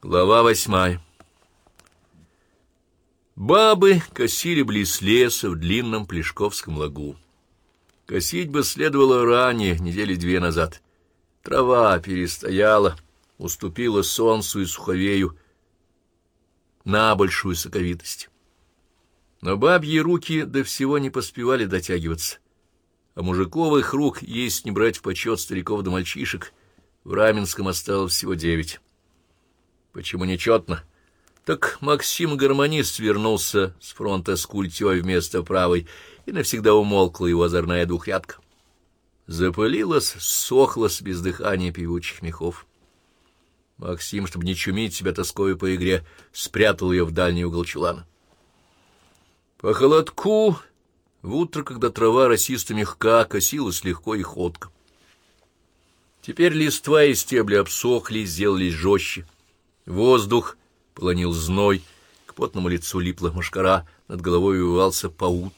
Глава восьмая Бабы косили близ леса в длинном Плешковском лагу. Косить бы следовало ранее, недели две назад. Трава перестояла, уступила солнцу и суховею на большую соковитость. Но бабьи руки до всего не поспевали дотягиваться, а мужиковых рук есть не брать в почет стариков да мальчишек. В Раменском осталось всего девять. Почему нечетно? Так Максим-гармонист вернулся с фронта с культей вместо правой, и навсегда умолкла его озорная двухрядка. Запылилась, сохлась без дыхания певучих мехов. Максим, чтобы не чумить себя тоскою по игре, спрятал ее в дальний угол чулана. По холодку, в утро, когда трава росисто мягка, косилась легко и ходко. Теперь листва и стебли обсохли, сделались жестче. Воздух полонил зной, к потному лицу липла мошкара, над головой увивался паут.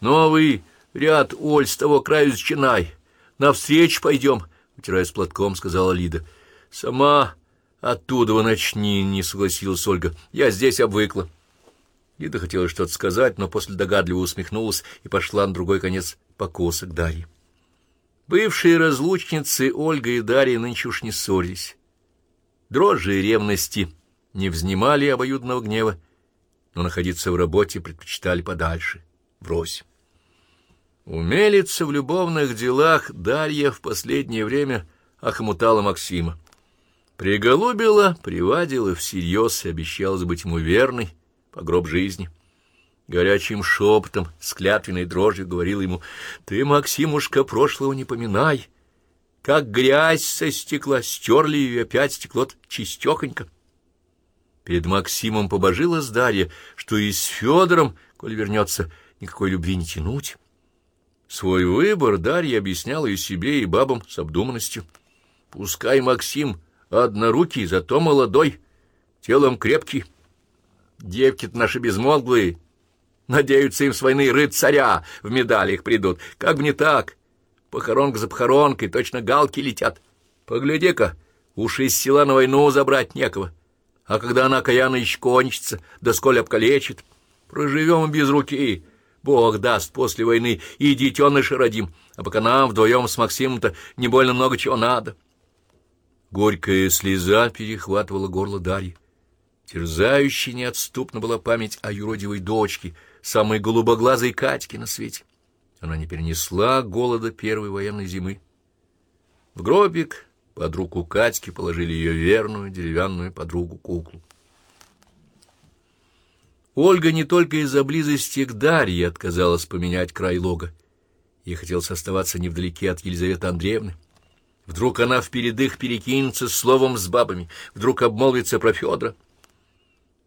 «Новый ряд, Оль, с того краю зачинай. Навстречу пойдем», — утираясь платком, сказала Лида. «Сама оттуда начни», — не согласилась Ольга. «Я здесь обвыкла». Лида хотела что-то сказать, но после догадливо усмехнулась и пошла на другой конец покоса к Дарье. Бывшие разлучницы Ольга и Дарья нынче уж не ссорились. Дрожжи и ревности не взнимали обоюдного гнева, но находиться в работе предпочитали подальше, врозь. Умелица в любовных делах Дарья в последнее время охмутала Максима. Приголубила, привадила всерьез и обещалась быть ему верной по гроб жизни. Горячим шепотом, с клятвенной дрожью говорила ему, «Ты, Максимушка, прошлого не поминай, как грязь со стекла, стерли ее, опять стекло чистехонько. Перед Максимом побожилась Дарья, что и с Федором, коли вернется, никакой любви не тянуть. Свой выбор Дарья объясняла и себе, и бабам с обдуманностью. Пускай Максим однорукий, зато молодой, телом крепкий. Девки-то наши безмолвые, надеются им с войны рыцаря в медалях придут. Как бы не так, Похоронка за похоронкой, точно галки летят. Погляди-ка, уж из села на войну забрать некого. А когда она каяна еще кончится, да сколь обкалечит, проживем без руки. Бог даст после войны и детеныши родим, а пока нам вдвоем с Максимом-то не больно много чего надо. Горькая слеза перехватывала горло Дарьи. Терзающей неотступно была память о юродивой дочке, самой голубоглазой Катьке на свете. Она не перенесла голода первой военной зимы. В гробик под руку Катьки положили ее верную деревянную подругу-куклу. Ольга не только из-за близости к Дарье отказалась поменять край лога. Ей хотелось оставаться невдалеке от Елизаветы Андреевны. Вдруг она вперед их перекинется словом с бабами, вдруг обмолвится про Федора.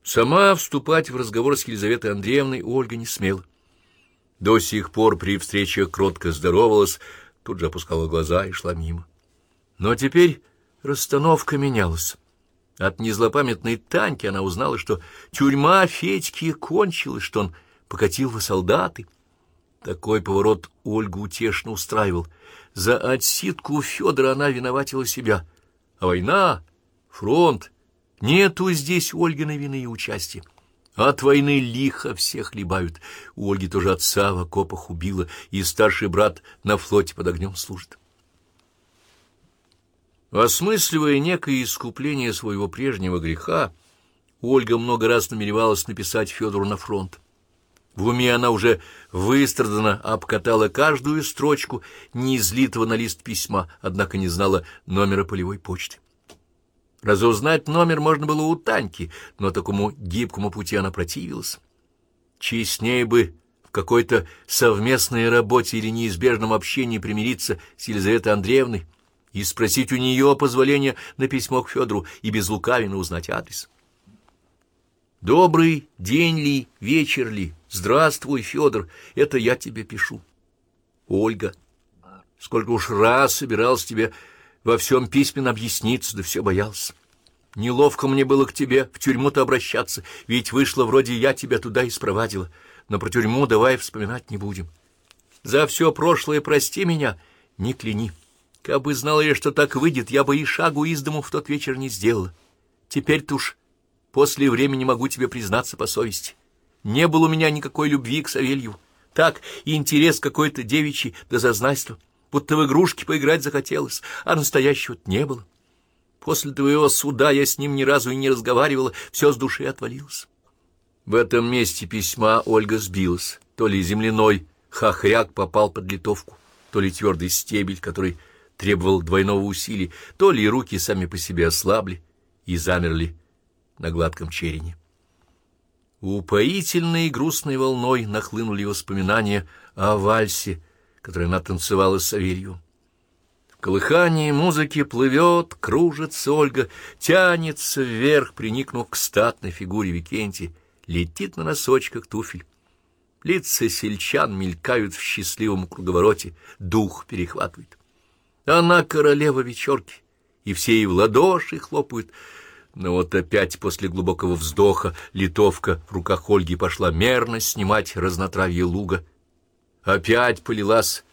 Сама вступать в разговор с Елизаветой Андреевной Ольга не смела. До сих пор при встречах кротко здоровалась, тут же опускала глаза и шла мимо. Но теперь расстановка менялась. От незлопамятной Таньки она узнала, что тюрьма Федьки кончилась, что он покатил во солдаты. Такой поворот Ольгу утешно устраивал. За отсидку Федора она виноватила себя. А война, фронт, нету здесь Ольгиной вины и участия. От войны лихо всех хлебают. У Ольги тоже отца в окопах убила, и старший брат на флоте под огнем служит. Осмысливая некое искупление своего прежнего греха, Ольга много раз намеревалась написать Федору на фронт. В уме она уже выстрадана обкатала каждую строчку неизлитого на лист письма, однако не знала номера полевой почты. Разузнать номер можно было у Таньки, но такому гибкому пути она противилась. Честнее бы в какой-то совместной работе или неизбежном общении примириться с Елизаветой Андреевной и спросить у нее позволения на письмо к Федору и без лукавина узнать адрес. «Добрый день ли, вечер ли? Здравствуй, Федор, это я тебе пишу. Ольга, сколько уж раз собирался тебе во всем письменно объясниться, да все боялся. Неловко мне было к тебе в тюрьму-то обращаться, ведь вышло вроде я тебя туда и спровадила, но про тюрьму давай вспоминать не будем. За все прошлое прости меня, не кляни. Как бы знала я, что так выйдет, я бы и шагу из дому в тот вечер не сделала. Теперь-то уж после времени могу тебе признаться по совести. Не было у меня никакой любви к Савелью. Так, интерес какой-то девичий до зазнайства. Будто в игрушки поиграть захотелось, а настоящего не было. После твоего суда я с ним ни разу и не разговаривала, все с души отвалилось. В этом месте письма Ольга сбилась. То ли земляной хохряк попал под литовку, то ли твердый стебель, который требовал двойного усилия, то ли руки сами по себе ослабли и замерли на гладком черене. Упоительной и грустной волной нахлынули воспоминания о вальсе, который она танцевала с Савелью. В колыхании музыки плывет, кружится Ольга, тянется вверх, приникнув к статной фигуре Викентия, летит на носочках туфель. Лица сельчан мелькают в счастливом круговороте, дух перехватывает. Она королева вечерки, и все ей в ладоши хлопают. Но вот опять после глубокого вздоха литовка в руках Ольги пошла мерно снимать разнотравье луга. Опять полилась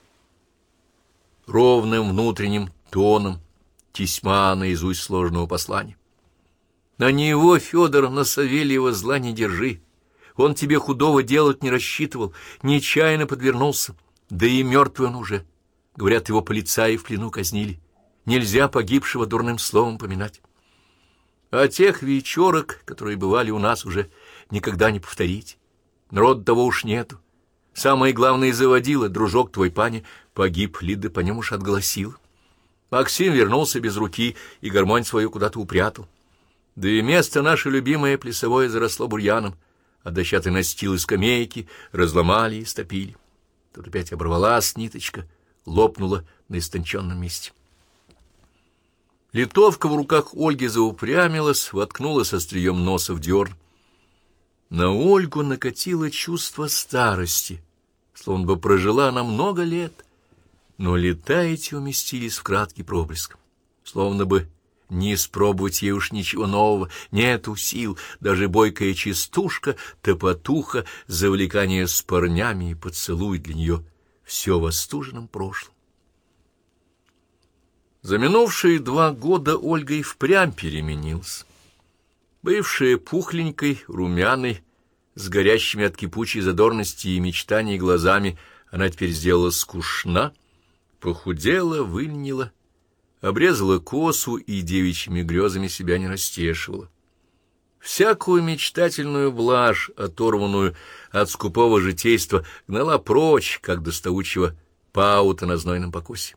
ровным внутренним тоном тесьма наизусть сложного послания. На него, Федор, на Савельева зла не держи. Он тебе худого делать не рассчитывал, нечаянно подвернулся. Да и мертвый он уже. Говорят, его полицаи в плену казнили. Нельзя погибшего дурным словом поминать. А тех вечерок, которые бывали у нас, уже никогда не повторить. Народ того уж нету. Самое главное заводило, дружок твой, пани, погиб, Лида по нем уж отголосил. Максим вернулся без руки и гармонь свою куда-то упрятал. Да и место наше любимое плясовое заросло бурьяном, а дощатый настил и скамейки разломали и стопили. Тут опять оборвалась ниточка, лопнула на истонченном месте. Литовка в руках Ольги заупрямилась, воткнулась острием носа в дерн. На Ольгу накатило чувство старости, словно бы прожила она много лет, но лета эти уместились в краткий проблеск, словно бы не испробовать ей уж ничего нового, нету сил, даже бойкая частушка, топотуха, завлекание с парнями и поцелуй для нее все в остуженном прошлом. За минувшие два года Ольга и впрямь переменилась. Бывшая пухленькой, румяной, с горящими от кипучей задорности и мечтаний глазами, она теперь сделала скучна, похудела, выльнила, обрезала косу и девичьими грезами себя не растешивала. Всякую мечтательную блажь, оторванную от скупого житейства, гнала прочь, как доставучего паута на знойном покосе.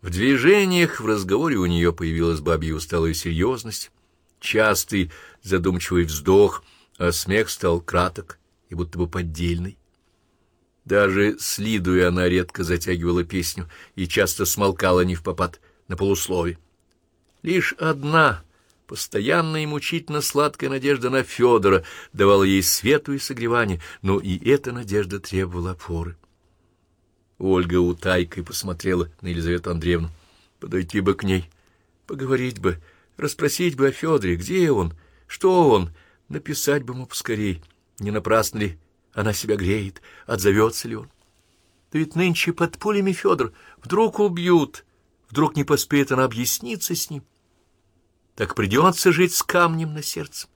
В движениях, в разговоре у нее появилась бабья усталая серьезность, частый задумчивый вздох, а смех стал краток и будто бы поддельный. Даже следуя, она редко затягивала песню и часто смолкала не в попад на полуслове. Лишь одна, постоянная и мучительно сладкая надежда на Федора давала ей свету и согревание, но и эта надежда требовала опоры. Ольга утайкой посмотрела на Елизавету Андреевну. Подойти бы к ней, поговорить бы, расспросить бы о Федоре, где он, что он, написать бы ему поскорей, не напрасно ли она себя греет, отзовется ли он. Да ведь нынче под пулями Федор вдруг убьют, вдруг не поспеет она объясниться с ним. Так придется жить с камнем на сердце.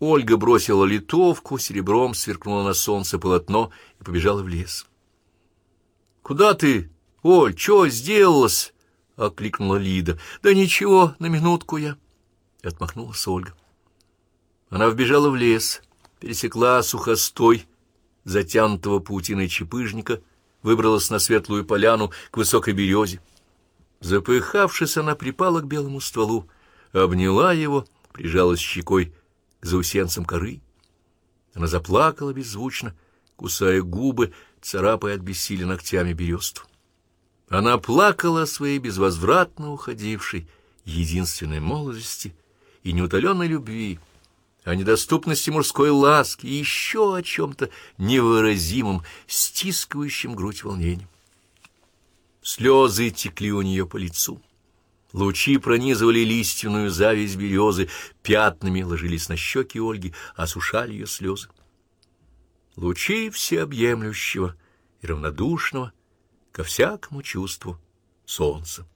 Ольга бросила литовку, серебром сверкнула на солнце полотно и побежала в лес. — Куда ты, Оль, что сделалась? — окликнула Лида. — Да ничего, на минутку я. И отмахнулась Ольга. Она вбежала в лес, пересекла сухостой, затянутого паутиной чепыжника, выбралась на светлую поляну к высокой березе. Запыхавшись, она припала к белому стволу, обняла его, прижалась щекой к заусенцам коры. Она заплакала беззвучно, кусая губы, царапая от бессилия ногтями бересту. Она плакала о своей безвозвратно уходившей единственной молодости и неутоленной любви, о недоступности мужской ласки и еще о чем-то невыразимом, стискивающем грудь волнением. Слезы текли у нее по лицу. Лучи пронизывали лиственную зависть березы, пятнами ложились на щеки Ольги, осушали ее слезы. Лучи всеобъемлющего и равнодушного ко всякому чувству солнца.